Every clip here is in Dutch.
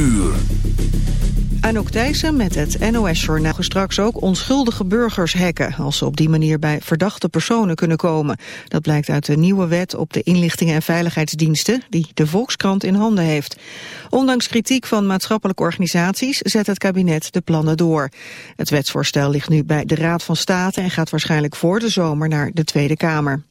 uur. Anouk Thijssen met het NOS-journaal straks ook onschuldige burgers hacken... als ze op die manier bij verdachte personen kunnen komen. Dat blijkt uit de nieuwe wet op de inlichtingen en veiligheidsdiensten... die de Volkskrant in handen heeft. Ondanks kritiek van maatschappelijke organisaties zet het kabinet de plannen door. Het wetsvoorstel ligt nu bij de Raad van State... en gaat waarschijnlijk voor de zomer naar de Tweede Kamer.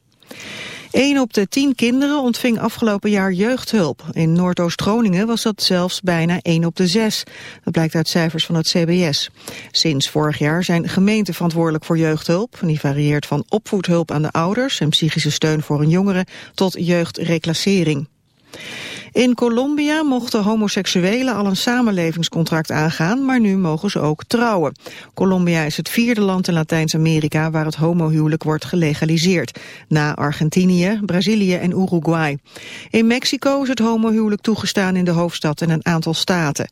1 op de 10 kinderen ontving afgelopen jaar jeugdhulp. In Noordoost-Groningen was dat zelfs bijna 1 op de 6. Dat blijkt uit cijfers van het CBS. Sinds vorig jaar zijn gemeenten verantwoordelijk voor jeugdhulp. Die varieert van opvoedhulp aan de ouders en psychische steun voor een jongere tot jeugdreclassering. In Colombia mochten homoseksuelen al een samenlevingscontract aangaan, maar nu mogen ze ook trouwen. Colombia is het vierde land in Latijns-Amerika waar het homohuwelijk wordt gelegaliseerd, na Argentinië, Brazilië en Uruguay. In Mexico is het homohuwelijk toegestaan in de hoofdstad en een aantal staten.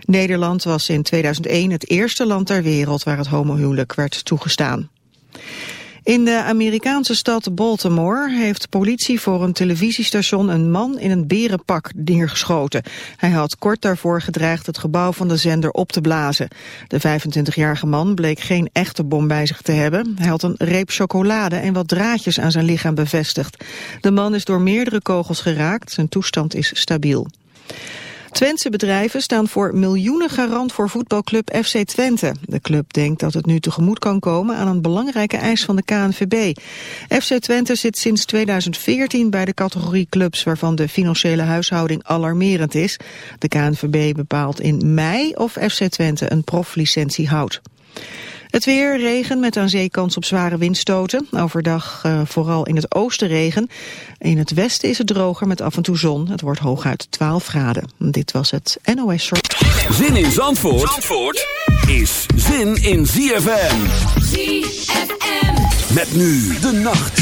Nederland was in 2001 het eerste land ter wereld waar het homohuwelijk werd toegestaan. In de Amerikaanse stad Baltimore heeft politie voor een televisiestation een man in een berenpak neergeschoten. Hij had kort daarvoor gedreigd het gebouw van de zender op te blazen. De 25-jarige man bleek geen echte bom bij zich te hebben. Hij had een reep chocolade en wat draadjes aan zijn lichaam bevestigd. De man is door meerdere kogels geraakt. Zijn toestand is stabiel. Twentse bedrijven staan voor miljoenen garant voor voetbalclub FC Twente. De club denkt dat het nu tegemoet kan komen aan een belangrijke eis van de KNVB. FC Twente zit sinds 2014 bij de categorie clubs waarvan de financiële huishouding alarmerend is. De KNVB bepaalt in mei of FC Twente een proflicentie houdt. Het weer, regen met aan zee kans op zware windstoten. Overdag uh, vooral in het oosten regen. In het westen is het droger met af en toe zon. Het wordt hooguit 12 graden. Dit was het NOS Short. Zin in Zandvoort, Zandvoort is zin in ZFM. ZFM. Met nu de nacht.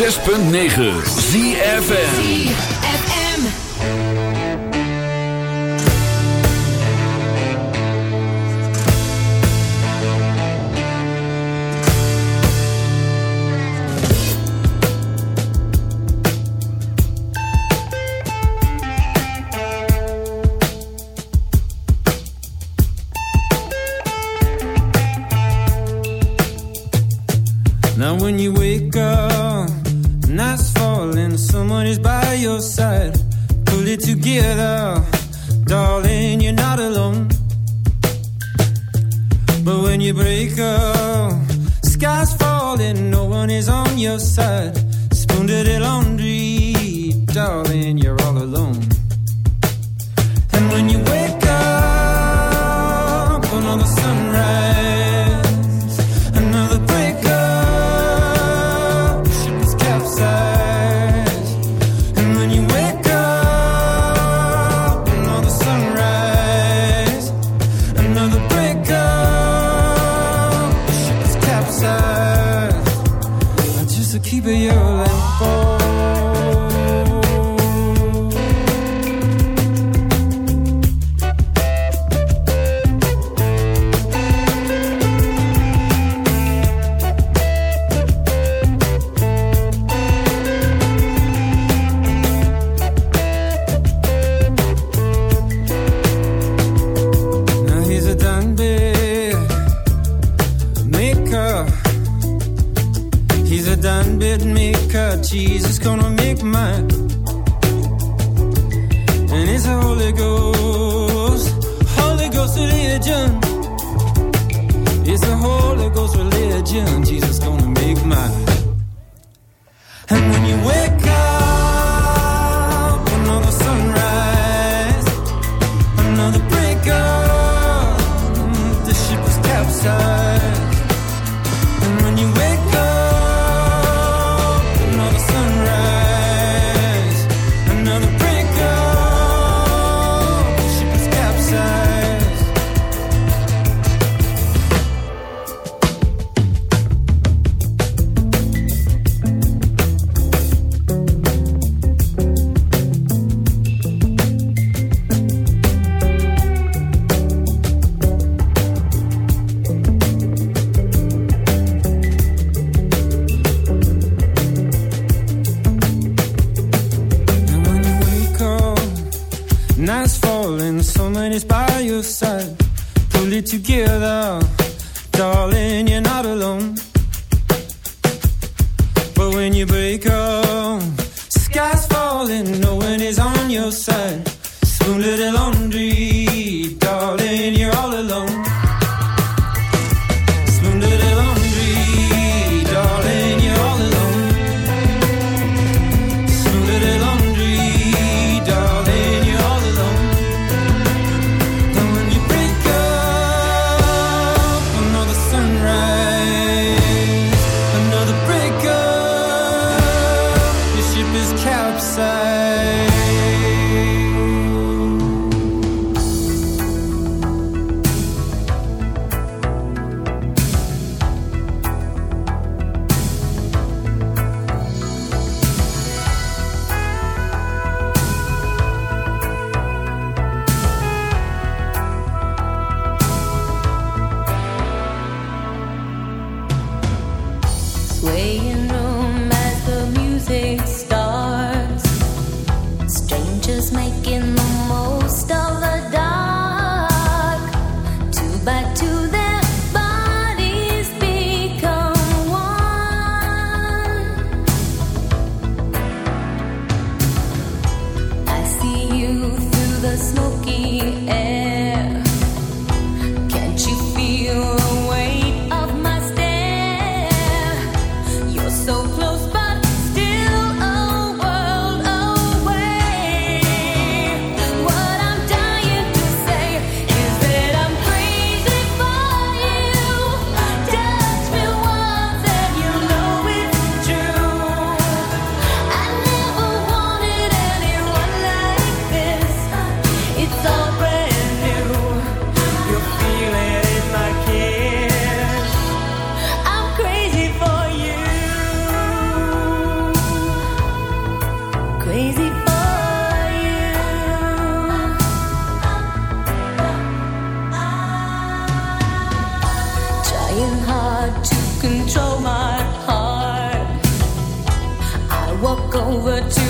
106.9 ZFN over to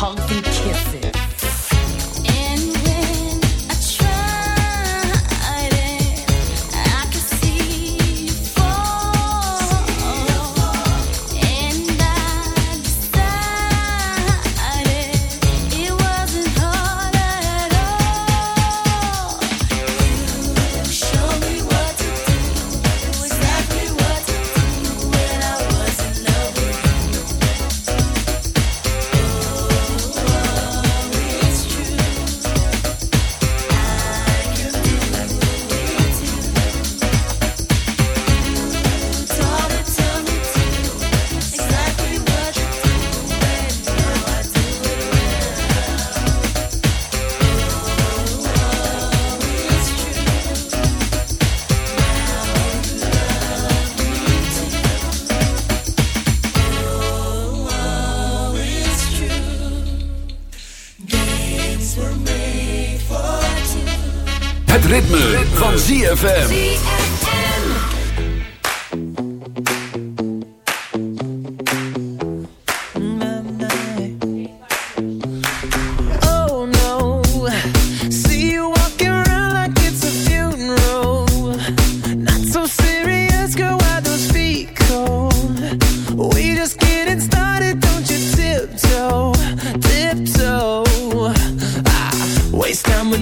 hugs and kisses.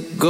a good